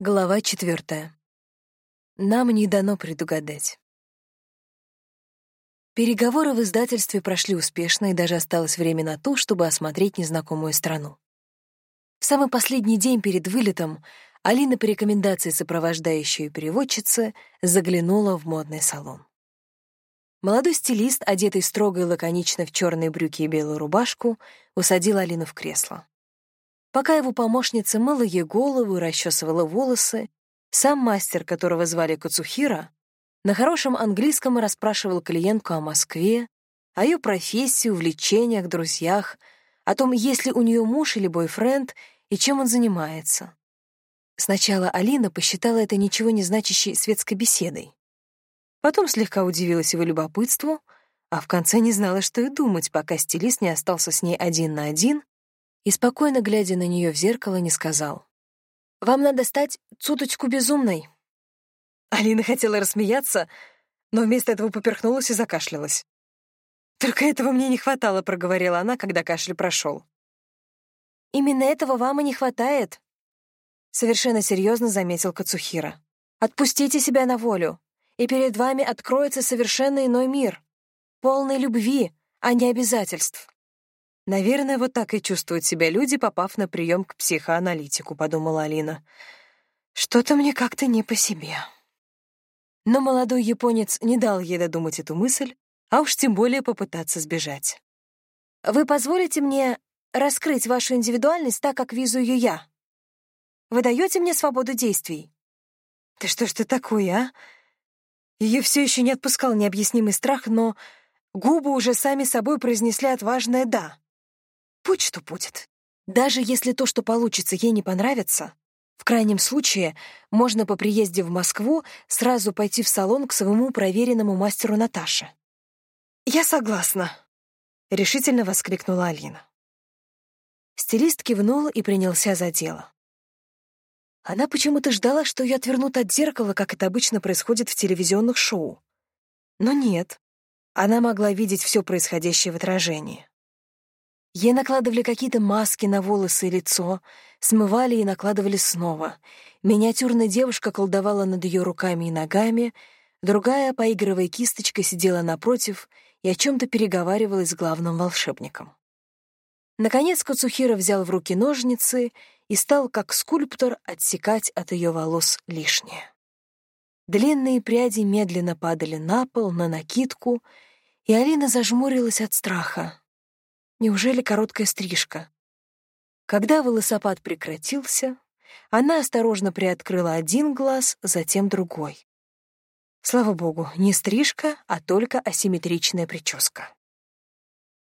Глава четвертая. Нам не дано предугадать. Переговоры в издательстве прошли успешно, и даже осталось время на то, чтобы осмотреть незнакомую страну. В самый последний день перед вылетом Алина по рекомендации сопровождающей переводчицы заглянула в модный салон. Молодой стилист, одетый строго и лаконично в черные брюки и белую рубашку, усадил Алину в кресло. Пока его помощница мыла ей голову и расчесывала волосы, сам мастер, которого звали Кацухира, на хорошем английском расспрашивал клиентку о Москве, о ее профессии, увлечениях, друзьях, о том, есть ли у нее муж или бойфренд и чем он занимается. Сначала Алина посчитала это ничего не значащей светской беседой. Потом слегка удивилась его любопытству, а в конце не знала, что и думать, пока стилист не остался с ней один на один и, спокойно глядя на нее в зеркало, не сказал. «Вам надо стать цуточку безумной». Алина хотела рассмеяться, но вместо этого поперхнулась и закашлялась. «Только этого мне не хватало», — проговорила она, когда кашель прошел. «Именно этого вам и не хватает», — совершенно серьезно заметил Кацухира. «Отпустите себя на волю, и перед вами откроется совершенно иной мир, полный любви, а не обязательств». Наверное, вот так и чувствуют себя люди, попав на прием к психоаналитику, подумала Алина. Что-то мне как-то не по себе. Но молодой японец не дал ей додумать эту мысль, а уж тем более попытаться сбежать. Вы позволите мне раскрыть вашу индивидуальность так, как вижу ее я? Вы даете мне свободу действий? Да что ж ты такой, а? Ее все еще не отпускал необъяснимый страх, но губы уже сами собой произнесли отважное «да». Будь что будет. Даже если то, что получится, ей не понравится, в крайнем случае можно по приезде в Москву сразу пойти в салон к своему проверенному мастеру Наташе. «Я согласна», — решительно воскликнула Алина. Стилист кивнул и принялся за дело. Она почему-то ждала, что ее отвернут от зеркала, как это обычно происходит в телевизионных шоу. Но нет, она могла видеть все происходящее в отражении. Ей накладывали какие-то маски на волосы и лицо, смывали и накладывали снова. Миниатюрная девушка колдовала над ее руками и ногами, другая, поигрывая кисточкой, сидела напротив и о чем-то переговаривалась с главным волшебником. Наконец Кацухира взял в руки ножницы и стал, как скульптор, отсекать от ее волос лишнее. Длинные пряди медленно падали на пол, на накидку, и Алина зажмурилась от страха. Неужели короткая стрижка? Когда волосопад прекратился, она осторожно приоткрыла один глаз, затем другой. Слава богу, не стрижка, а только асимметричная прическа.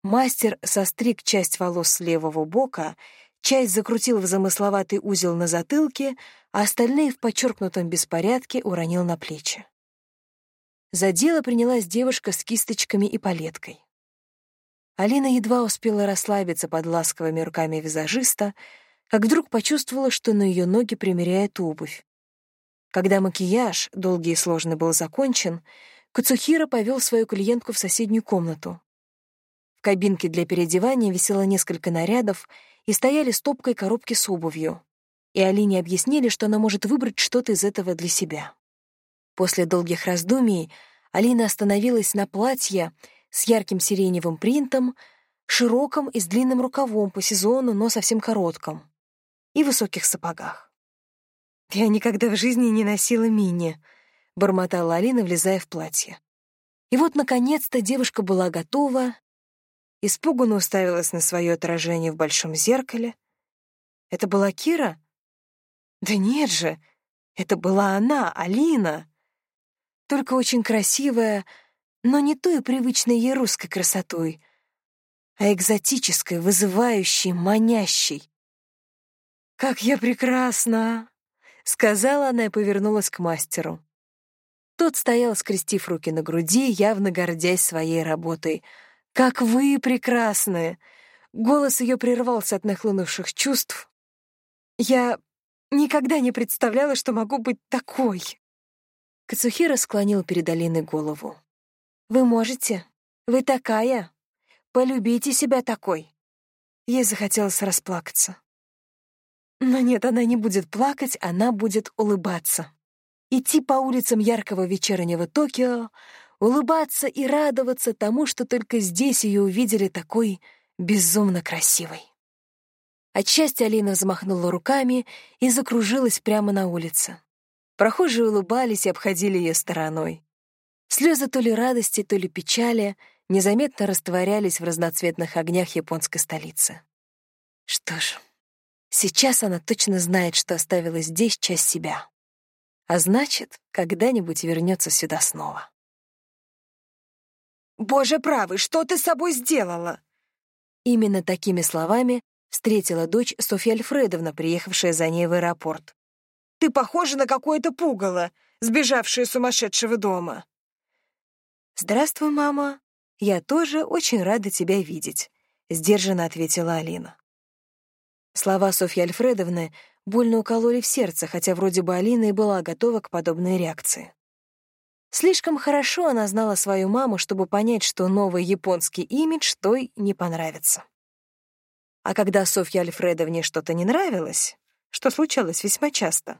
Мастер состриг часть волос с левого бока, часть закрутил в замысловатый узел на затылке, а остальные в подчеркнутом беспорядке уронил на плечи. За дело принялась девушка с кисточками и палеткой. Алина едва успела расслабиться под ласковыми руками визажиста, как вдруг почувствовала, что на ее ноги примеряет обувь. Когда макияж, долгий и сложный, был закончен, Кацухира повел свою клиентку в соседнюю комнату. В кабинке для переодевания висело несколько нарядов и стояли стопкой коробки с обувью. И Алине объяснили, что она может выбрать что-то из этого для себя. После долгих раздумий Алина остановилась на платье с ярким сиреневым принтом, широком и с длинным рукавом по сезону, но совсем коротком, и высоких сапогах. «Я никогда в жизни не носила мини», — бормотала Алина, влезая в платье. И вот, наконец-то, девушка была готова, испуганно уставилась на свое отражение в большом зеркале. Это была Кира? Да нет же, это была она, Алина. Только очень красивая, но не той привычной ей русской красотой, а экзотической, вызывающей, манящей. «Как я прекрасна!» — сказала она и повернулась к мастеру. Тот стоял, скрестив руки на груди, явно гордясь своей работой. «Как вы прекрасны!» Голос ее прервался от нахлынувших чувств. «Я никогда не представляла, что могу быть такой!» Кацухира склонил перед Алиной голову. Вы можете. Вы такая. Полюбите себя такой. Ей захотелось расплакаться. Но нет, она не будет плакать, она будет улыбаться. Идти по улицам яркого вечернего Токио, улыбаться и радоваться тому, что только здесь ее увидели такой безумно красивой. От счастья Алина взмахнула руками и закружилась прямо на улице. Прохожие улыбались и обходили ее стороной. Слезы то ли радости, то ли печали незаметно растворялись в разноцветных огнях японской столицы. Что ж, сейчас она точно знает, что оставила здесь часть себя. А значит, когда-нибудь вернется сюда снова. «Боже правый, что ты с собой сделала?» Именно такими словами встретила дочь Софья Альфредовна, приехавшая за ней в аэропорт. «Ты похожа на какое-то пугало, сбежавшее сумасшедшего дома». «Здравствуй, мама. Я тоже очень рада тебя видеть», — сдержанно ответила Алина. Слова Софьи Альфредовны больно укололи в сердце, хотя вроде бы Алина и была готова к подобной реакции. Слишком хорошо она знала свою маму, чтобы понять, что новый японский имидж той не понравится. А когда Софье Альфредовне что-то не нравилось, что случалось весьма часто,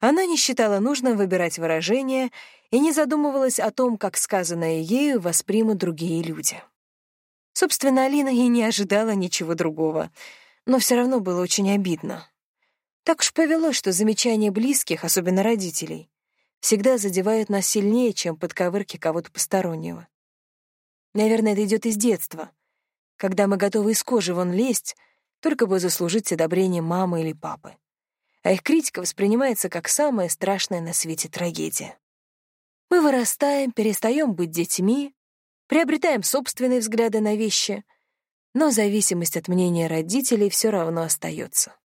она не считала нужным выбирать выражения и не задумывалась о том, как сказанное ею воспримут другие люди. Собственно, Алина и не ожидала ничего другого, но все равно было очень обидно. Так уж повелось, что замечания близких, особенно родителей, всегда задевают нас сильнее, чем подковырки кого-то постороннего. Наверное, это идет из детства, когда мы готовы из кожи вон лезть, только бы заслужить одобрение мамы или папы. А их критика воспринимается как самая страшная на свете трагедия. Мы вырастаем, перестаем быть детьми, приобретаем собственные взгляды на вещи, но зависимость от мнения родителей все равно остается.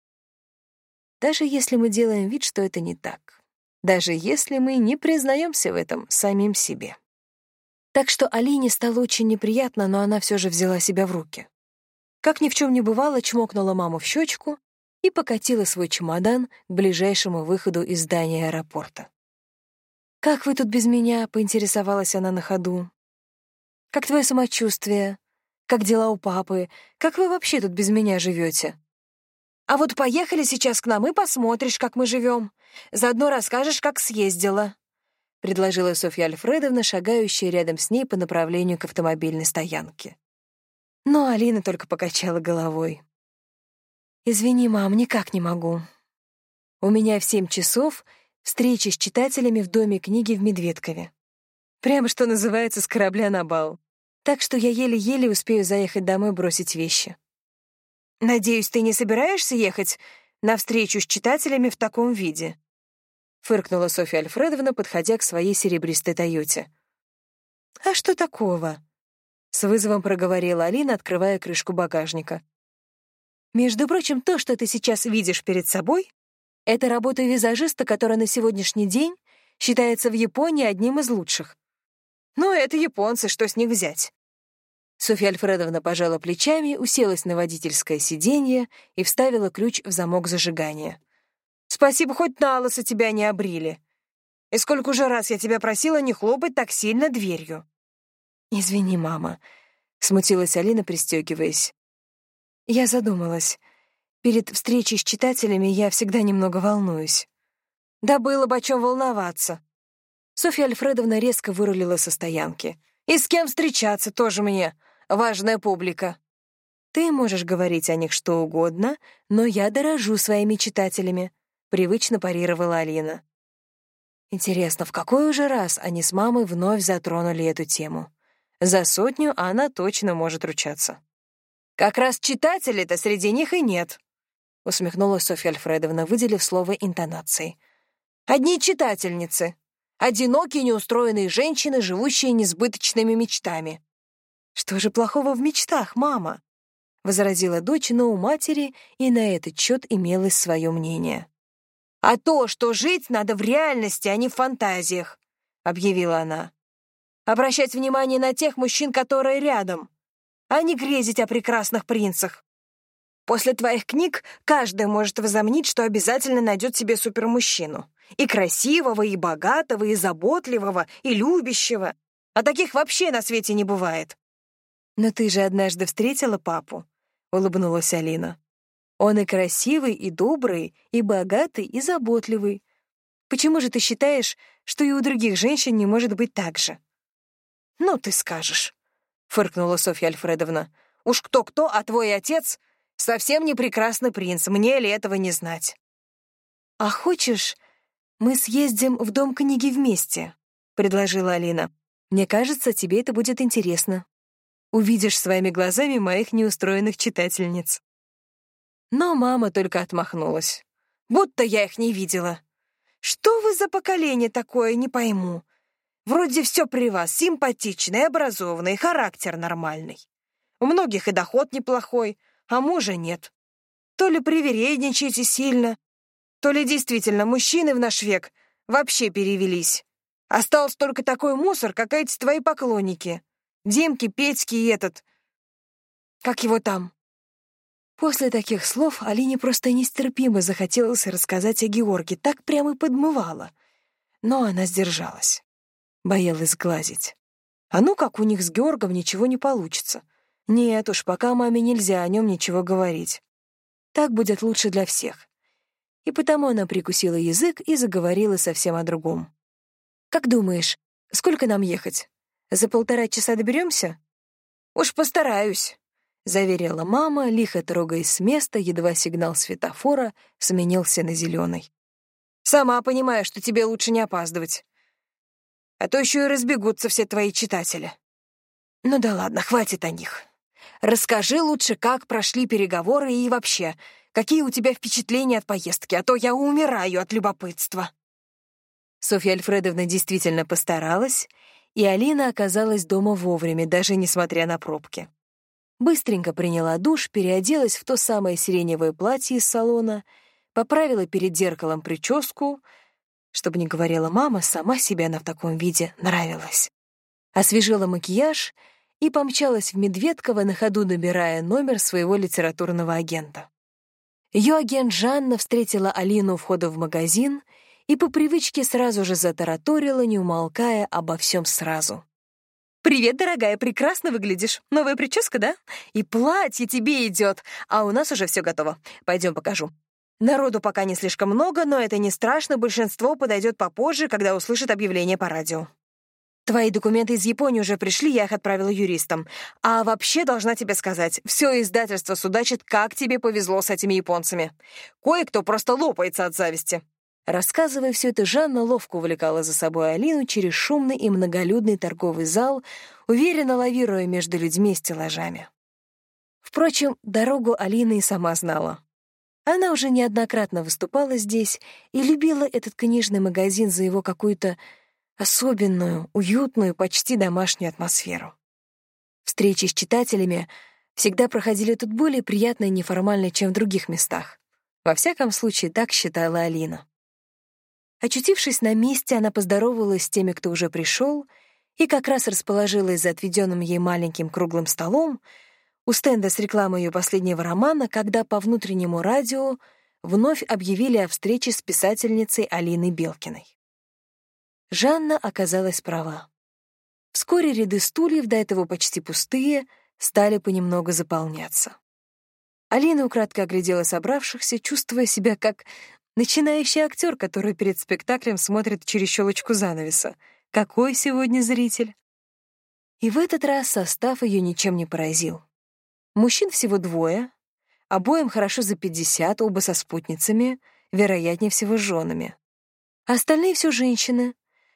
Даже если мы делаем вид, что это не так. Даже если мы не признаемся в этом самим себе. Так что Алине стало очень неприятно, но она все же взяла себя в руки. Как ни в чем не бывало, чмокнула маму в щечку и покатила свой чемодан к ближайшему выходу из здания аэропорта. «Как вы тут без меня?» — поинтересовалась она на ходу. «Как твое самочувствие? Как дела у папы? Как вы вообще тут без меня живете? А вот поехали сейчас к нам и посмотришь, как мы живем. Заодно расскажешь, как съездила», — предложила Софья Альфредовна, шагающая рядом с ней по направлению к автомобильной стоянке. Но Алина только покачала головой. «Извини, мам, никак не могу. У меня в семь часов встреча с читателями в Доме книги в Медведкове. Прямо что называется с корабля на бал. Так что я еле-еле успею заехать домой бросить вещи». «Надеюсь, ты не собираешься ехать на встречу с читателями в таком виде?» — фыркнула Софья Альфредовна, подходя к своей серебристой «Тойоте». «А что такого?» — с вызовом проговорила Алина, открывая крышку багажника. «Между прочим, то, что ты сейчас видишь перед собой, это работа визажиста, которая на сегодняшний день считается в Японии одним из лучших. Ну, это японцы, что с них взять? Софья Альфредовна пожала плечами, уселась на водительское сиденье и вставила ключ в замок зажигания. «Спасибо, хоть на лысо тебя не обрили. И сколько уже раз я тебя просила не хлопать так сильно дверью». «Извини, мама», — смутилась Алина, пристегиваясь. Я задумалась. Перед встречей с читателями я всегда немного волнуюсь. Да было бы о чем волноваться. Софья Альфредовна резко вырулила со стоянки. «И с кем встречаться тоже мне? Важная публика». «Ты можешь говорить о них что угодно, но я дорожу своими читателями», — привычно парировала Алина. Интересно, в какой уже раз они с мамой вновь затронули эту тему? За сотню она точно может ручаться. «Как раз читателей-то среди них и нет», — усмехнулась Софья Альфредовна, выделив слово интонацией. «Одни читательницы. Одинокие, неустроенные женщины, живущие несбыточными мечтами». «Что же плохого в мечтах, мама?» — возразила дочь, но у матери и на этот счет имелось свое мнение. «А то, что жить надо в реальности, а не в фантазиях», — объявила она. «Обращать внимание на тех мужчин, которые рядом, а не грезить о прекрасных принцах. После твоих книг каждый может возомнить, что обязательно найдет себе супермужчину. И красивого, и богатого, и заботливого, и любящего. А таких вообще на свете не бывает. «Но ты же однажды встретила папу», — улыбнулась Алина. Он и красивый, и добрый, и богатый, и заботливый. Почему же ты считаешь, что и у других женщин не может быть так же?» «Ну, ты скажешь», — фыркнула Софья Альфредовна. «Уж кто-кто, а твой отец совсем не прекрасный принц, мне ли этого не знать?» «А хочешь, мы съездим в дом книги вместе?» — предложила Алина. «Мне кажется, тебе это будет интересно. Увидишь своими глазами моих неустроенных читательниц». Но мама только отмахнулась. «Будто я их не видела. Что вы за поколение такое, не пойму. Вроде все при вас симпатичный, образованный, характер нормальный. У многих и доход неплохой, а мужа нет. То ли привередничаете сильно, то ли действительно мужчины в наш век вообще перевелись. Остался только такой мусор, как эти твои поклонники. Димки, Петьки и этот... Как его там? После таких слов Алине просто нестерпимо захотелось рассказать о Георге, так прямо и подмывала. Но она сдержалась. Боялась глазить. А ну как у них с Георгом ничего не получится. Нет уж, пока маме нельзя о нем ничего говорить. Так будет лучше для всех. И потому она прикусила язык и заговорила совсем о другом. Как думаешь, сколько нам ехать? За полтора часа доберемся? Уж постараюсь, заверила мама, лихо трогаясь с места, едва сигнал светофора сменился на зеленый. Сама понимаю, что тебе лучше не опаздывать. А то еще и разбегутся все твои читатели. Ну да ладно, хватит о них. Расскажи лучше, как прошли переговоры и вообще, какие у тебя впечатления от поездки, а то я умираю от любопытства. Софья Альфредовна действительно постаралась, и Алина оказалась дома вовремя, даже несмотря на пробки. Быстренько приняла душ, переоделась в то самое сиреневое платье из салона, поправила перед зеркалом прическу, чтобы не говорила мама, сама себе она в таком виде нравилась. Освежила макияж и помчалась в Медведково, на ходу набирая номер своего литературного агента. Ее агент Жанна встретила Алину у входа в магазин — и по привычке сразу же затараторила, не умолкая обо всем сразу. «Привет, дорогая, прекрасно выглядишь. Новая прическа, да? И платье тебе идет, а у нас уже все готово. Пойдем покажу. Народу пока не слишком много, но это не страшно, большинство подойдет попозже, когда услышит объявление по радио. Твои документы из Японии уже пришли, я их отправила юристам. А вообще, должна тебе сказать, все издательство судачит, как тебе повезло с этими японцами. Кое-кто просто лопается от зависти. Рассказывая все это, Жанна ловко увлекала за собой Алину через шумный и многолюдный торговый зал, уверенно лавируя между людьми и стеллажами. Впрочем, дорогу Алина и сама знала. Она уже неоднократно выступала здесь и любила этот книжный магазин за его какую-то особенную, уютную, почти домашнюю атмосферу. Встречи с читателями всегда проходили тут более приятно и неформально, чем в других местах. Во всяком случае, так считала Алина. Очутившись на месте, она поздоровалась с теми, кто уже пришел, и как раз расположилась за отведенным ей маленьким круглым столом у стенда с рекламой ее последнего романа, когда по внутреннему радио вновь объявили о встрече с писательницей Алиной Белкиной. Жанна оказалась права. Вскоре ряды стульев, до этого почти пустые, стали понемногу заполняться. Алина украдко оглядела собравшихся, чувствуя себя как Начинающий актер, который перед спектаклем смотрит через щелочку занавеса. Какой сегодня зритель? И в этот раз состав ее ничем не поразил. Мужчин всего двое, обоим хорошо за пятьдесят, оба со спутницами, вероятнее всего, женами. Остальные все женщины,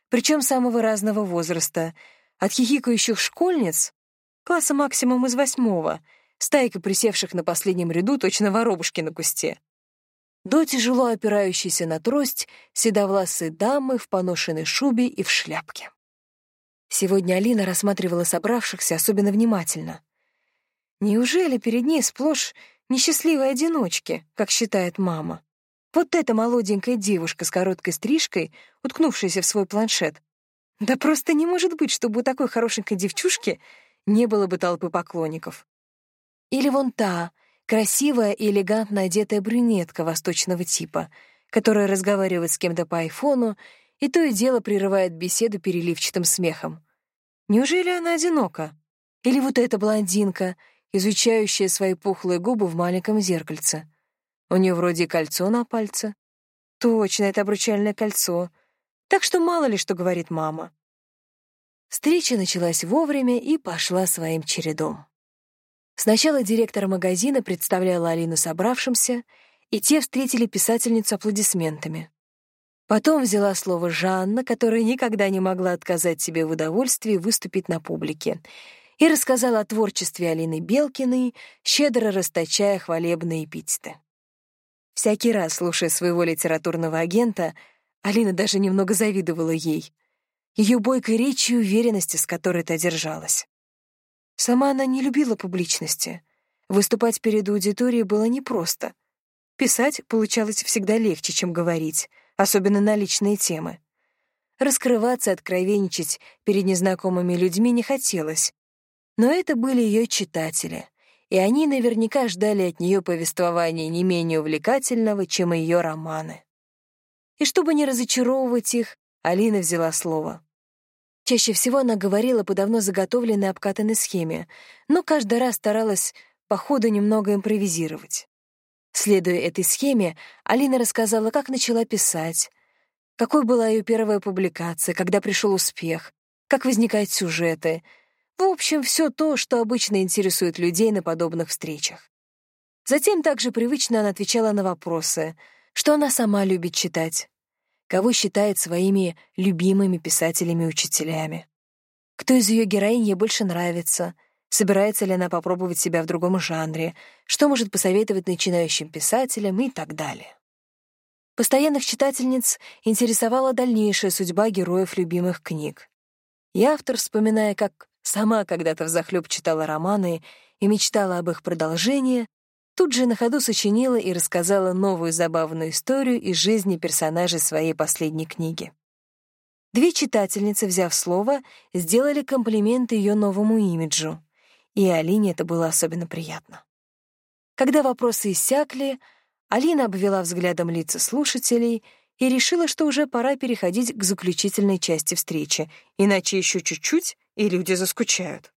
причем самого разного возраста, от хихикающих школьниц, класса максимум из восьмого, стайка присевших на последнем ряду точно воробушки на кусте, до тяжело опирающейся на трость седовласой дамы в поношенной шубе и в шляпке. Сегодня Алина рассматривала собравшихся особенно внимательно. Неужели перед ней сплошь несчастливые одиночки, как считает мама? Вот эта молоденькая девушка с короткой стрижкой, уткнувшаяся в свой планшет. Да просто не может быть, чтобы у такой хорошенькой девчушки не было бы толпы поклонников. Или вон та, красивая и элегантно одетая брюнетка восточного типа, которая разговаривает с кем-то по айфону и то и дело прерывает беседу переливчатым смехом. Неужели она одинока? Или вот эта блондинка, изучающая свои пухлые губы в маленьком зеркальце? У нее вроде кольцо на пальце. Точно, это обручальное кольцо. Так что мало ли что говорит мама. Встреча началась вовремя и пошла своим чередом. Сначала директор магазина представляла Алину собравшимся, и те встретили писательницу аплодисментами. Потом взяла слово Жанна, которая никогда не могла отказать себе в удовольствии выступить на публике, и рассказала о творчестве Алины Белкиной, щедро расточая хвалебные эпитеты. Всякий раз, слушая своего литературного агента, Алина даже немного завидовала ей. Ее бойкой речи и уверенности, с которой та держалась. Сама она не любила публичности. Выступать перед аудиторией было непросто. Писать получалось всегда легче, чем говорить, особенно на личные темы. Раскрываться, откровенничать перед незнакомыми людьми не хотелось. Но это были ее читатели, и они наверняка ждали от нее повествования не менее увлекательного, чем ее романы. И чтобы не разочаровывать их, Алина взяла слово. Чаще всего она говорила по давно заготовленной обкатанной схеме, но каждый раз старалась по ходу немного импровизировать. Следуя этой схеме, Алина рассказала, как начала писать, какой была ее первая публикация, когда пришел успех, как возникают сюжеты — в общем, все то, что обычно интересует людей на подобных встречах. Затем также привычно она отвечала на вопросы, что она сама любит читать, кого считает своими любимыми писателями-учителями, кто из ее героинь ей больше нравится, собирается ли она попробовать себя в другом жанре, что может посоветовать начинающим писателям и так далее. Постоянных читательниц интересовала дальнейшая судьба героев любимых книг. И автор, вспоминая, как Сама когда-то взахлёб читала романы и мечтала об их продолжении, тут же на ходу сочинила и рассказала новую забавную историю из жизни персонажей своей последней книги. Две читательницы, взяв слово, сделали комплименты ее новому имиджу, и Алине это было особенно приятно. Когда вопросы иссякли, Алина обвела взглядом лица слушателей и решила, что уже пора переходить к заключительной части встречи, иначе еще чуть-чуть, и люди заскучают.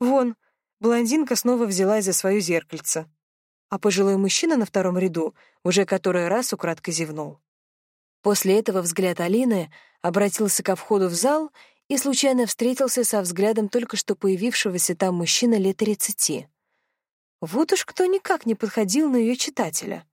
Вон, блондинка снова взялась за свое зеркальце, а пожилой мужчина на втором ряду уже который раз украдко зевнул. После этого взгляд Алины обратился ко входу в зал и случайно встретился со взглядом только что появившегося там мужчины лет тридцати. Вот уж кто никак не подходил на ее читателя.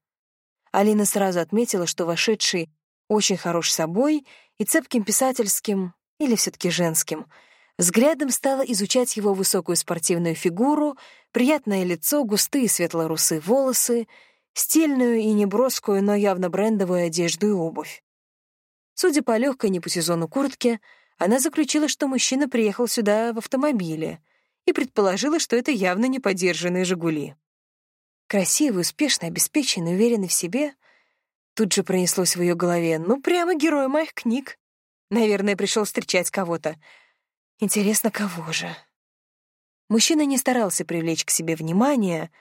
Алина сразу отметила, что вошедший очень хорош собой и цепким писательским, или все таки женским — Взглядом стала изучать его высокую спортивную фигуру, приятное лицо, густые светло-русые волосы, стильную и неброскую, но явно брендовую одежду и обувь. Судя по легкой не по сезону куртке, она заключила, что мужчина приехал сюда в автомобиле и предположила, что это явно не подержанные «Жигули». Красивый, успешный, обеспеченный, уверенный в себе — Тут же пронеслось в ее голове. Ну, прямо герой моих книг. Наверное, пришел встречать кого-то. Интересно, кого же? Мужчина не старался привлечь к себе внимание,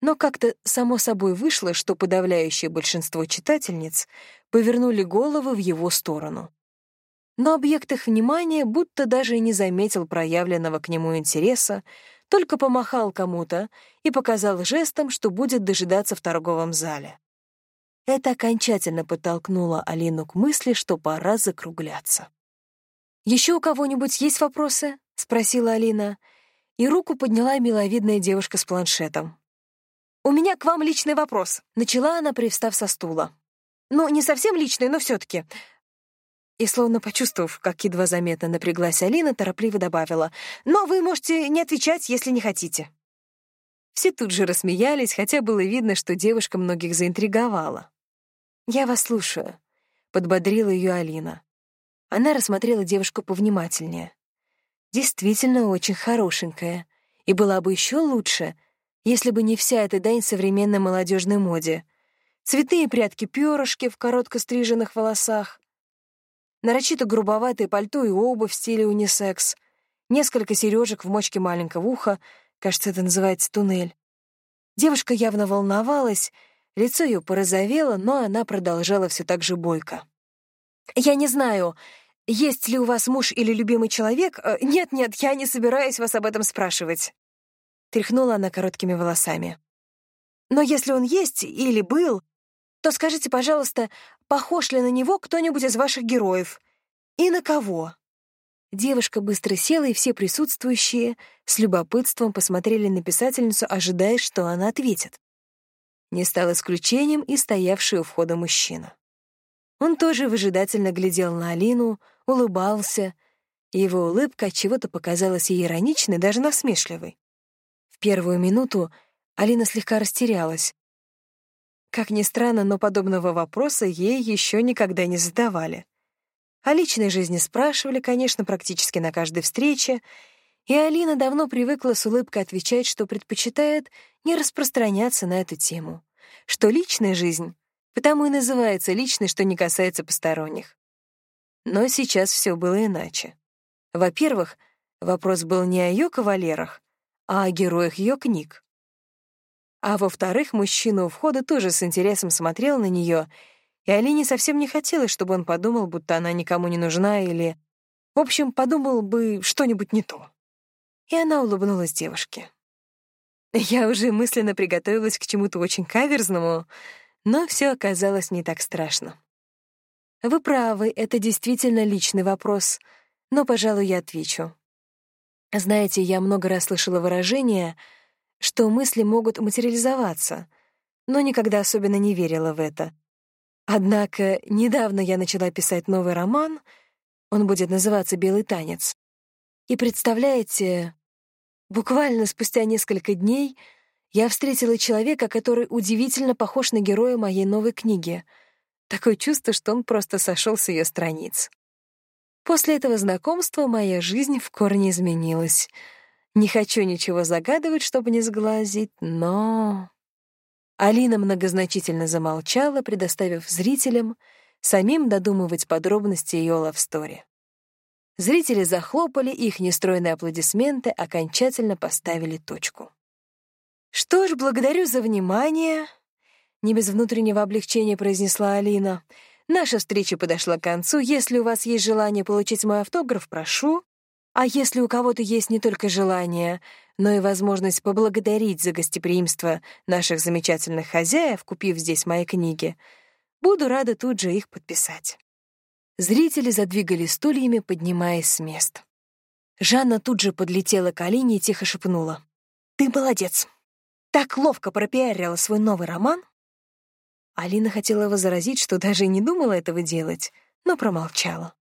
но как-то само собой вышло, что подавляющее большинство читательниц повернули головы в его сторону. Но объект их внимания будто даже и не заметил проявленного к нему интереса, только помахал кому-то и показал жестом, что будет дожидаться в торговом зале. Это окончательно подтолкнуло Алину к мысли, что пора закругляться. «Еще у кого-нибудь есть вопросы?» — спросила Алина. И руку подняла миловидная девушка с планшетом. «У меня к вам личный вопрос», — начала она, привстав со стула. «Ну, не совсем личный, но все таки И, словно почувствовав, как едва заметно напряглась Алина, торопливо добавила, «Но вы можете не отвечать, если не хотите». Все тут же рассмеялись, хотя было видно, что девушка многих заинтриговала. «Я вас слушаю», — подбодрила ее Алина. Она рассмотрела девушку повнимательнее. Действительно очень хорошенькая. И была бы еще лучше, если бы не вся эта дань современной молодежной моде. Цветные прядки-перышки в коротко стриженных волосах, нарочито грубоватое пальто и обувь в стиле унисекс, несколько сережек в мочке маленького уха, кажется, это называется туннель. Девушка явно волновалась, лицо ее порозовело, но она продолжала все так же бойко. «Я не знаю, есть ли у вас муж или любимый человек? Э, нет-нет, я не собираюсь вас об этом спрашивать. Тряхнула она короткими волосами. Но если он есть или был, то скажите, пожалуйста, похож ли на него кто-нибудь из ваших героев? И на кого?» Девушка быстро села, и все присутствующие с любопытством посмотрели на писательницу, ожидая, что она ответит. Не стал исключением и стоявший у входа мужчина. Он тоже выжидательно глядел на Алину, улыбался, и его улыбка от чего-то показалась ей ироничной, даже насмешливой. В первую минуту Алина слегка растерялась. Как ни странно, но подобного вопроса ей еще никогда не задавали. О личной жизни спрашивали, конечно, практически на каждой встрече, и Алина давно привыкла с улыбкой отвечать, что предпочитает не распространяться на эту тему, что личная жизнь потому и называется личной, что не касается посторонних. Но сейчас все было иначе. Во-первых, вопрос был не о ее кавалерах, а о героях ее книг. А во-вторых, мужчина у входа тоже с интересом смотрел на нее и Алине совсем не хотелось, чтобы он подумал, будто она никому не нужна или... В общем, подумал бы что-нибудь не то. И она улыбнулась девушке. Я уже мысленно приготовилась к чему-то очень каверзному, но все оказалось не так страшно. Вы правы, это действительно личный вопрос, но, пожалуй, я отвечу. Знаете, я много раз слышала выражение, что мысли могут материализоваться, но никогда особенно не верила в это. Однако недавно я начала писать новый роман, он будет называться «Белый танец». И представляете, буквально спустя несколько дней я встретила человека, который удивительно похож на героя моей новой книги. Такое чувство, что он просто сошел с ее страниц. После этого знакомства моя жизнь в корне изменилась. Не хочу ничего загадывать, чтобы не сглазить, но... Алина многозначительно замолчала, предоставив зрителям самим додумывать подробности ее лавстори. Зрители захлопали, их нестройные аплодисменты окончательно поставили точку. «Что ж, благодарю за внимание», — не без внутреннего облегчения произнесла Алина. «Наша встреча подошла к концу. Если у вас есть желание получить мой автограф, прошу. А если у кого-то есть не только желание, но и возможность поблагодарить за гостеприимство наших замечательных хозяев, купив здесь мои книги, буду рада тут же их подписать. Зрители задвигали стульями, поднимаясь с мест. Жанна тут же подлетела к Алине и тихо шепнула. «Ты молодец! Так ловко пропиарила свой новый роман!» Алина хотела возразить, что даже не думала этого делать, но промолчала.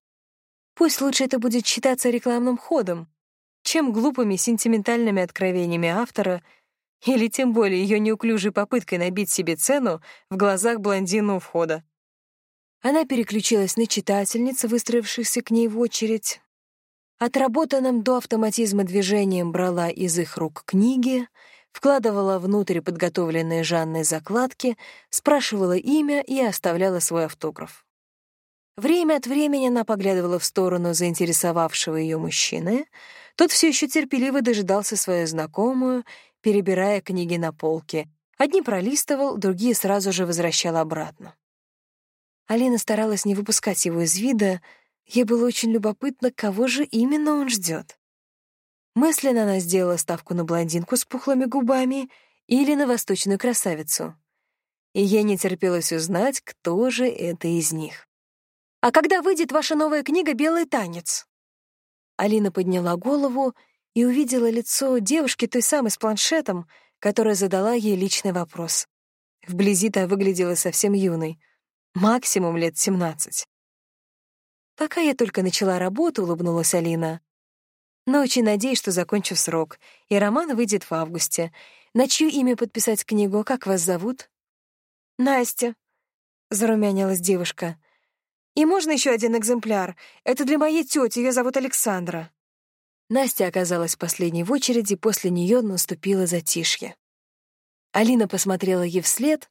Пусть лучше это будет считаться рекламным ходом, чем глупыми сентиментальными откровениями автора или тем более ее неуклюжей попыткой набить себе цену в глазах блондина у входа. Она переключилась на читательниц, выстроившихся к ней в очередь. Отработанным до автоматизма движением брала из их рук книги, вкладывала внутрь подготовленные Жанной закладки, спрашивала имя и оставляла свой автограф. Время от времени она поглядывала в сторону заинтересовавшего ее мужчины. Тот все еще терпеливо дожидался свою знакомую, перебирая книги на полке. Одни пролистывал, другие сразу же возвращал обратно. Алина старалась не выпускать его из вида, ей было очень любопытно, кого же именно он ждет. Мысленно она сделала ставку на блондинку с пухлыми губами или на восточную красавицу. И ей не терпелось узнать, кто же это из них. «А когда выйдет ваша новая книга «Белый танец»?» Алина подняла голову и увидела лицо девушки той самой с планшетом, которая задала ей личный вопрос. Вблизи та выглядела совсем юной, максимум лет семнадцать. «Пока я только начала работу», — улыбнулась Алина. «Но очень надеюсь, что закончу срок, и роман выйдет в августе. На чье имя подписать книгу? Как вас зовут?» «Настя», — зарумянилась девушка. И можно еще один экземпляр? Это для моей тети, ее зовут Александра». Настя оказалась последней в очереди, после нее наступило затишье. Алина посмотрела ей вслед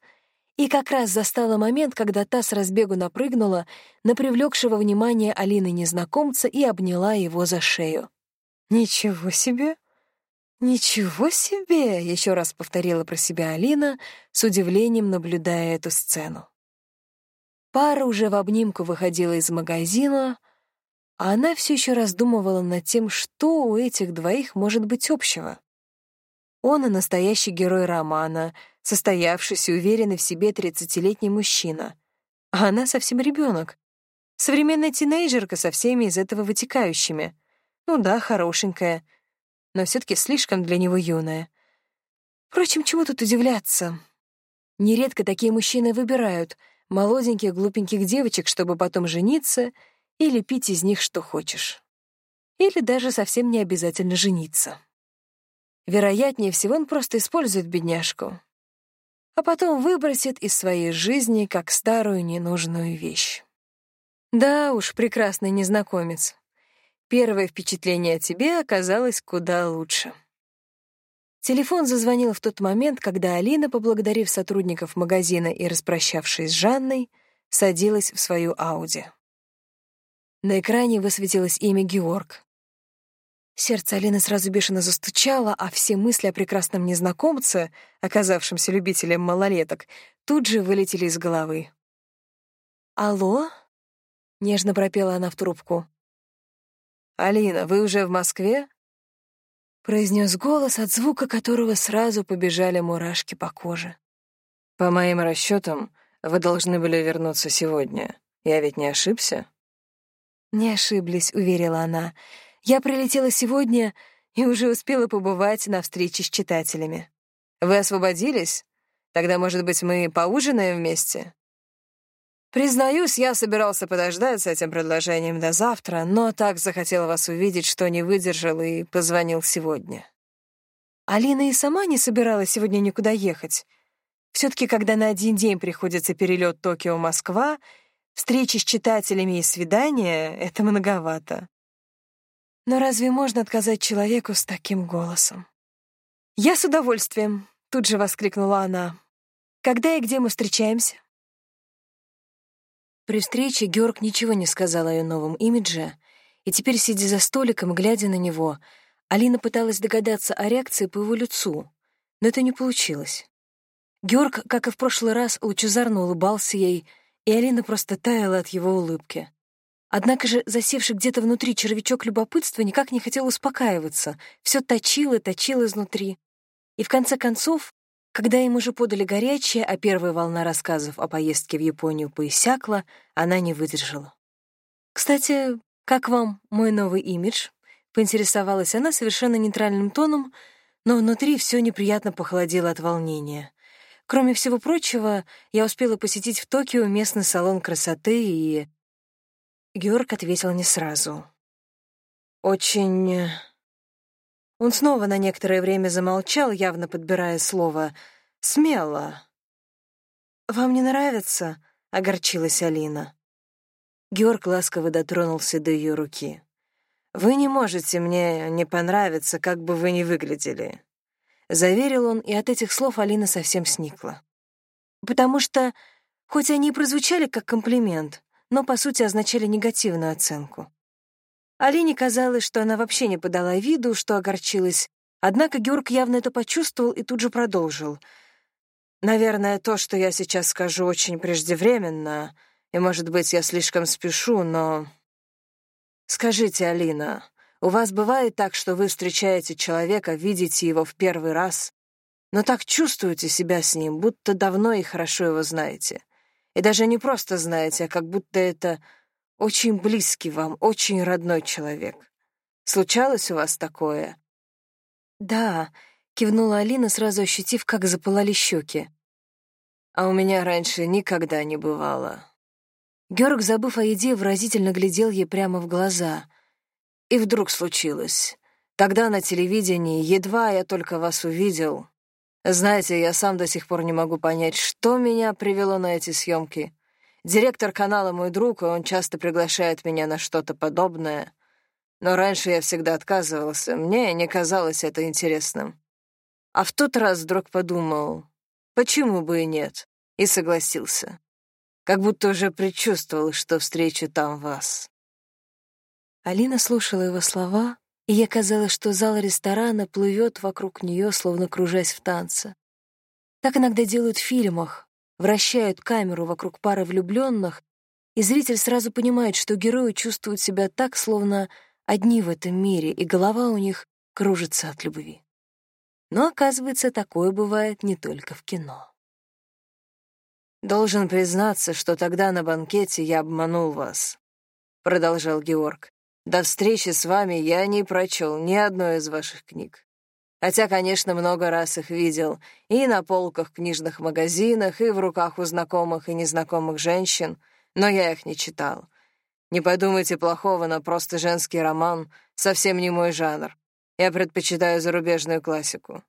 и как раз застала момент, когда та с разбегу напрыгнула на привлекшего внимание Алины незнакомца и обняла его за шею. «Ничего себе! Ничего себе!» — еще раз повторила про себя Алина, с удивлением наблюдая эту сцену. Пара уже в обнимку выходила из магазина, а она все еще раздумывала над тем, что у этих двоих может быть общего. Он и настоящий герой романа, состоявшийся, уверенный в себе тридцатилетний мужчина. А она совсем ребенок. Современная тинейджерка со всеми из этого вытекающими. Ну да, хорошенькая, но все таки слишком для него юная. Впрочем, чему тут удивляться? Нередко такие мужчины выбирают молоденьких, глупеньких девочек, чтобы потом жениться или пить из них что хочешь. Или даже совсем не обязательно жениться. Вероятнее всего, он просто использует бедняжку, а потом выбросит из своей жизни как старую ненужную вещь. Да уж, прекрасный незнакомец. Первое впечатление о тебе оказалось куда лучше. Телефон зазвонил в тот момент, когда Алина, поблагодарив сотрудников магазина и распрощавшись с Жанной, садилась в свою Ауди. На экране высветилось имя Георг. Сердце Алины сразу бешено застучало, а все мысли о прекрасном незнакомце, оказавшемся любителем малолеток, тут же вылетели из головы. «Алло?» — нежно пропела она в трубку. «Алина, вы уже в Москве?» произнес голос, от звука которого сразу побежали мурашки по коже. «По моим расчетам, вы должны были вернуться сегодня. Я ведь не ошибся?» «Не ошиблись», — уверила она. Я прилетела сегодня и уже успела побывать на встрече с читателями. Вы освободились? Тогда, может быть, мы поужинаем вместе? Признаюсь, я собирался подождать с этим предложением до завтра, но так захотел вас увидеть, что не выдержал и позвонил сегодня. Алина и сама не собиралась сегодня никуда ехать. все таки когда на один день приходится перелет Токио-Москва, встречи с читателями и свидания — это многовато. Но разве можно отказать человеку с таким голосом? «Я с удовольствием», — тут же воскликнула она. «Когда и где мы встречаемся?» При встрече Георг ничего не сказал о ее новом имидже, и теперь, сидя за столиком, глядя на него, Алина пыталась догадаться о реакции по его лицу, но это не получилось. Георг, как и в прошлый раз, лучезарно улыбался ей, и Алина просто таяла от его улыбки. Однако же засевший где-то внутри червячок любопытства никак не хотел успокаиваться, все точил и точил изнутри. И в конце концов, когда им уже подали горячее, а первая волна рассказов о поездке в Японию поиссякла, она не выдержала. «Кстати, как вам мой новый имидж?» — поинтересовалась она совершенно нейтральным тоном, но внутри все неприятно похолодело от волнения. Кроме всего прочего, я успела посетить в Токио местный салон красоты и Георг ответил не сразу. «Очень...» Он снова на некоторое время замолчал, явно подбирая слово. «Смело». «Вам не нравится?» — огорчилась Алина. Георг ласково дотронулся до ее руки. «Вы не можете мне не понравиться, как бы вы ни выглядели», — заверил он, и от этих слов Алина совсем сникла. «Потому что, хоть они и прозвучали как комплимент, но, по сути, означали негативную оценку. Алине казалось, что она вообще не подала виду, что огорчилась, однако Георг явно это почувствовал и тут же продолжил. «Наверное, то, что я сейчас скажу, очень преждевременно, и, может быть, я слишком спешу, но... Скажите, Алина, у вас бывает так, что вы встречаете человека, видите его в первый раз, но так чувствуете себя с ним, будто давно и хорошо его знаете. И даже не просто знаете, а как будто это очень близкий вам, очень родной человек. Случалось у вас такое? Да, кивнула Алина, сразу ощутив, как запылали щеки. А у меня раньше никогда не бывало. Георг, забыв о еде, выразительно глядел ей прямо в глаза. И вдруг случилось. Тогда на телевидении, едва я только вас увидел, знаете, я сам до сих пор не могу понять, что меня привело на эти съемки. Директор канала мой друг, и он часто приглашает меня на что-то подобное. Но раньше я всегда отказывался, мне не казалось это интересным. А в тот раз вдруг подумал, почему бы и нет, и согласился. Как будто уже предчувствовал, что встречу там вас. Алина слушала его слова, и ей казалось, что зал ресторана плывет вокруг нее, словно кружась в танце. Так иногда делают в фильмах, вращают камеру вокруг пары влюбленных, и зритель сразу понимает, что герои чувствуют себя так, словно одни в этом мире, и голова у них кружится от любви. Но, оказывается, такое бывает не только в кино. «Должен признаться, что тогда на банкете я обманул вас», — продолжал Георг. «До встречи с вами я не прочел ни одной из ваших книг. Хотя, конечно, много раз их видел и на полках в книжных магазинах, и в руках у знакомых и незнакомых женщин, но я их не читал. Не подумайте плохого, но просто женский роман совсем не мой жанр. Я предпочитаю зарубежную классику.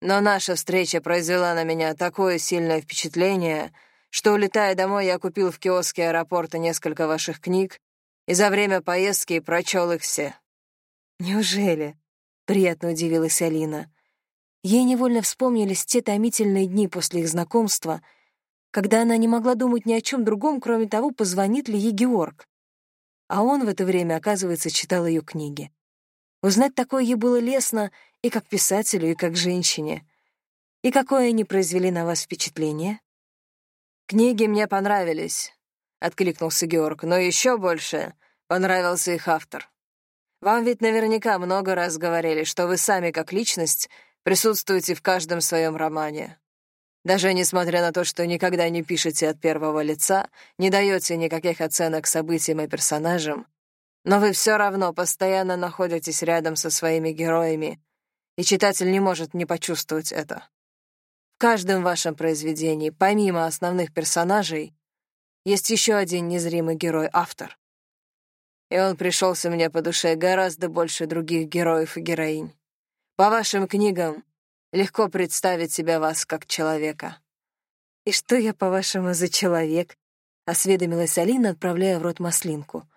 Но наша встреча произвела на меня такое сильное впечатление, что, улетая домой, я купил в киоске аэропорта несколько ваших книг и за время поездки прочел их все. «Неужели?» — приятно удивилась Алина. Ей невольно вспомнились те томительные дни после их знакомства, когда она не могла думать ни о чем другом, кроме того, позвонит ли ей Георг. А он в это время, оказывается, читал ее книги. Узнать такое ей было лестно и как писателю, и как женщине. И какое они произвели на вас впечатление? «Книги мне понравились», — откликнулся Георг, «но еще больше понравился их автор. Вам ведь наверняка много раз говорили, что вы сами как личность присутствуете в каждом своем романе. Даже несмотря на то, что никогда не пишете от первого лица, не даете никаких оценок событиям и персонажам, но вы все равно постоянно находитесь рядом со своими героями, и читатель не может не почувствовать это. В каждом вашем произведении, помимо основных персонажей, есть еще один незримый герой-автор. И он пришелся мне по душе гораздо больше других героев и героинь. По вашим книгам легко представить себя вас как человека. «И что я, по-вашему, за человек?» — осведомилась Алина, отправляя в рот маслинку —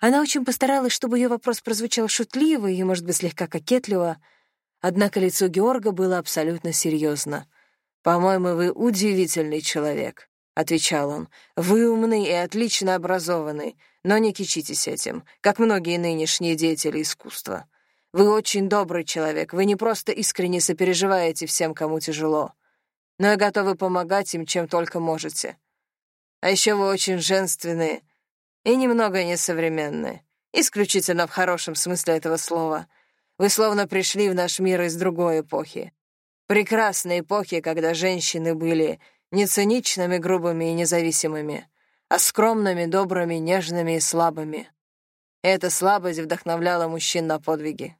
она очень постаралась, чтобы ее вопрос прозвучал шутливо и, может быть, слегка кокетливо, однако лицо Георга было абсолютно серьезно. «По-моему, вы удивительный человек», — отвечал он. «Вы умный и отлично образованный, но не кичитесь этим, как многие нынешние деятели искусства. Вы очень добрый человек, вы не просто искренне сопереживаете всем, кому тяжело, но и готовы помогать им, чем только можете. А еще вы очень женственные и немного несовременны. Исключительно в хорошем смысле этого слова. Вы словно пришли в наш мир из другой эпохи. Прекрасной эпохи, когда женщины были не циничными, грубыми и независимыми, а скромными, добрыми, нежными и слабыми. эта слабость вдохновляла мужчин на подвиги.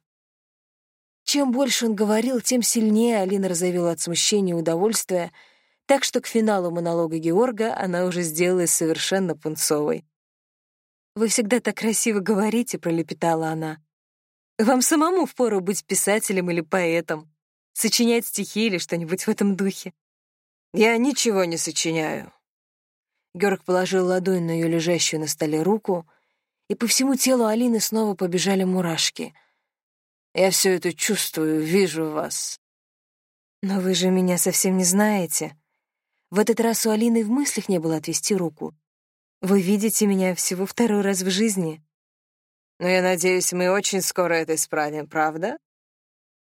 Чем больше он говорил, тем сильнее Алина разовела от смущения и удовольствия, так что к финалу монолога Георга она уже сделалась совершенно пунцовой. «Вы всегда так красиво говорите», — пролепетала она. «Вам самому впору быть писателем или поэтом, сочинять стихи или что-нибудь в этом духе». «Я ничего не сочиняю». Георг положил ладонь на ее лежащую на столе руку, и по всему телу Алины снова побежали мурашки. «Я все это чувствую, вижу вас». «Но вы же меня совсем не знаете». В этот раз у Алины в мыслях не было отвести руку. Вы видите меня всего второй раз в жизни. Но я надеюсь, мы очень скоро это исправим, правда?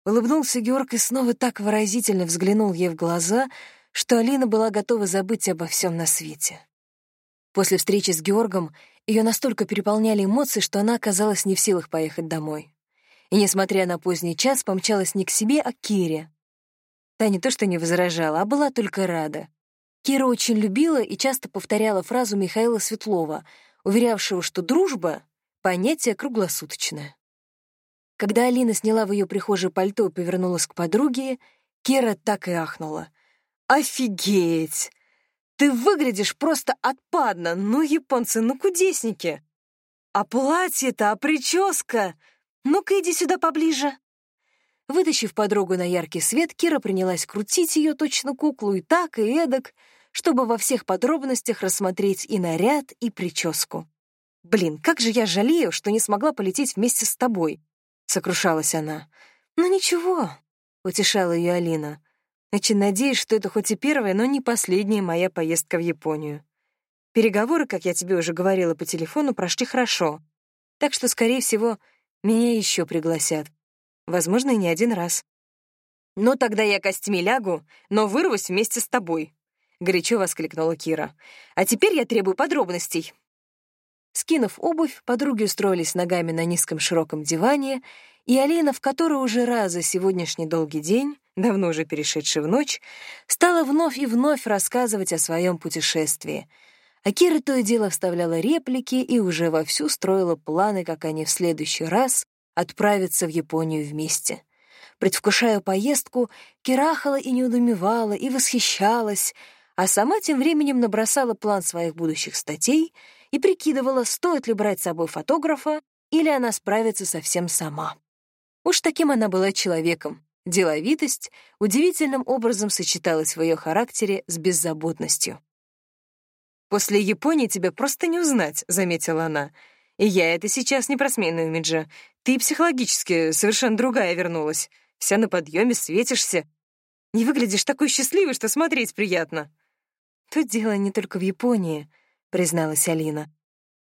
Улыбнулся Георг и снова так выразительно взглянул ей в глаза, что Алина была готова забыть обо всем на свете. После встречи с Георгом ее настолько переполняли эмоции, что она оказалась не в силах поехать домой. И, несмотря на поздний час, помчалась не к себе, а к Кире. Та не то что не возражала, а была только рада. Кира очень любила и часто повторяла фразу Михаила Светлова, уверявшего, что дружба — понятие круглосуточное. Когда Алина сняла в ее прихожей пальто и повернулась к подруге, Кира так и ахнула. «Офигеть! Ты выглядишь просто отпадно! Ну, японцы, ну, кудесники! А платье-то, а прическа! Ну-ка, иди сюда поближе!» Вытащив подругу на яркий свет, Кира принялась крутить ее точно куклу и так, и эдак, чтобы во всех подробностях рассмотреть и наряд, и прическу. «Блин, как же я жалею, что не смогла полететь вместе с тобой», — сокрушалась она. «Ну ничего», — утешала ее Алина. «Очень надеюсь, что это хоть и первая, но не последняя моя поездка в Японию. Переговоры, как я тебе уже говорила по телефону, прошли хорошо, так что, скорее всего, меня еще пригласят. Возможно, и не один раз. «Ну, тогда я костьми лягу, но вырвусь вместе с тобой», — горячо воскликнула Кира. «А теперь я требую подробностей». Скинув обувь, подруги устроились ногами на низком широком диване И Алина, в которой уже раз за сегодняшний долгий день, давно уже перешедший в ночь, стала вновь и вновь рассказывать о своем путешествии. А Кира то и дело вставляла реплики и уже вовсю строила планы, как они в следующий раз отправятся в Японию вместе. Предвкушая поездку, Кирахала и неудумевала, и восхищалась, а сама тем временем набросала план своих будущих статей и прикидывала, стоит ли брать с собой фотографа или она справится совсем сама. Уж таким она была человеком. Деловитость удивительным образом сочеталась в ее характере с беззаботностью. «После Японии тебя просто не узнать», — заметила она. «И я это сейчас не про смену имиджа. Ты психологически совершенно другая вернулась. Вся на подъеме, светишься. Не выглядишь такой счастливой, что смотреть приятно». «Тут дело не только в Японии», — призналась Алина.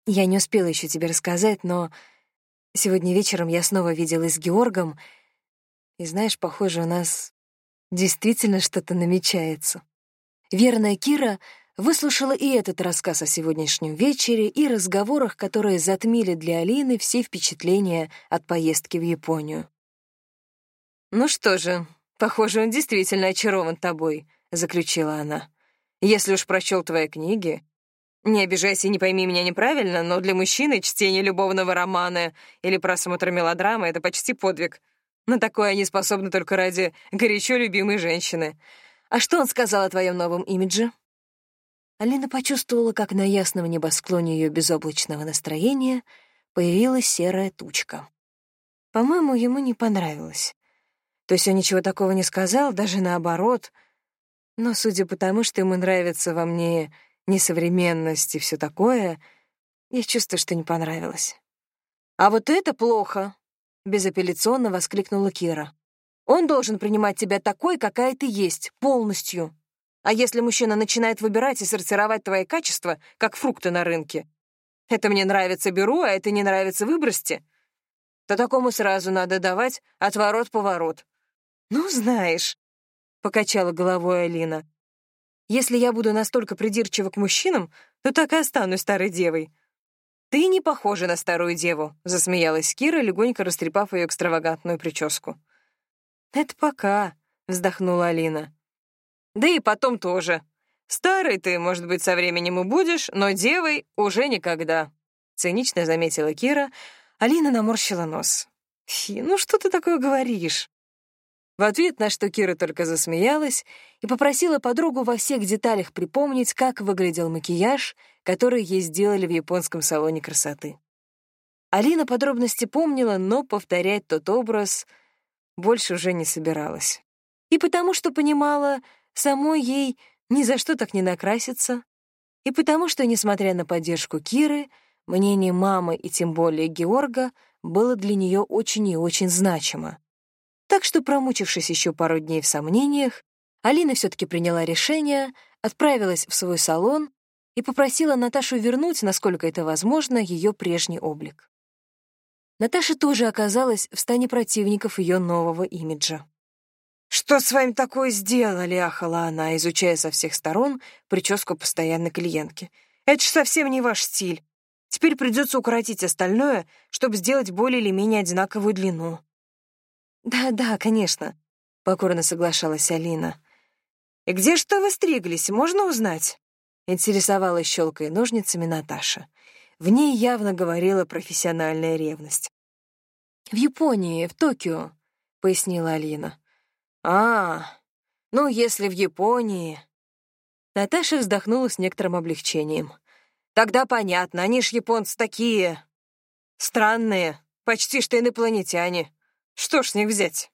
«Я не успела еще тебе рассказать, но сегодня вечером я снова виделась с Георгом, и, знаешь, похоже, у нас действительно что-то намечается». Верная Кира выслушала и этот рассказ о сегодняшнем вечере, и разговорах, которые затмили для Алины все впечатления от поездки в Японию. «Ну что же, похоже, он действительно очарован тобой», — заключила она. Если уж прочел твои книги... Не обижайся и не пойми меня неправильно, но для мужчины чтение любовного романа или просмотр мелодрамы — это почти подвиг. На такое они способны только ради горячо любимой женщины. А что он сказал о твоем новом имидже?» Алина почувствовала, как на ясном небосклоне ее безоблачного настроения появилась серая тучка. По-моему, ему не понравилось. То есть он ничего такого не сказал, даже наоборот — но судя по тому, что ему нравится во мне несовременность и все такое, я чувствую, что не понравилось. «А вот это плохо!» — безапелляционно воскликнула Кира. «Он должен принимать тебя такой, какая ты есть, полностью. А если мужчина начинает выбирать и сортировать твои качества, как фрукты на рынке, это мне нравится — беру, а это не нравится — выбросьте, то такому сразу надо давать отворот-поворот. Ну, знаешь, — покачала головой Алина. «Если я буду настолько придирчива к мужчинам, то так и останусь старой девой». «Ты не похожа на старую деву», — засмеялась Кира, легонько растрепав ее экстравагантную прическу. «Это пока», — вздохнула Алина. «Да и потом тоже. Старой ты, может быть, со временем и будешь, но девой уже никогда», — цинично заметила Кира. Алина наморщила нос. «Фи, ну что ты такое говоришь?» В ответ на что Кира только засмеялась и попросила подругу во всех деталях припомнить, как выглядел макияж, который ей сделали в японском салоне красоты. Алина подробности помнила, но повторять тот образ больше уже не собиралась. И потому что понимала, самой ей ни за что так не накраситься, и потому что, несмотря на поддержку Киры, мнение мамы и тем более Георга было для нее очень и очень значимо. Так что, промучившись еще пару дней в сомнениях, Алина все-таки приняла решение, отправилась в свой салон и попросила Наташу вернуть, насколько это возможно, ее прежний облик. Наташа тоже оказалась в стане противников ее нового имиджа. «Что с вами такое сделали?» — ахала она, изучая со всех сторон прическу постоянной клиентки. «Это ж совсем не ваш стиль. Теперь придется укоротить остальное, чтобы сделать более или менее одинаковую длину». «Да-да, конечно», — покорно соглашалась Алина. «И где же вы стриглись, можно узнать?» — интересовалась щелкой ножницами Наташа. В ней явно говорила профессиональная ревность. «В Японии, в Токио», — пояснила Алина. «А, ну, если в Японии...» Наташа вздохнула с некоторым облегчением. «Тогда понятно, они ж японцы такие... странные, почти что инопланетяне. Что ж с них взять?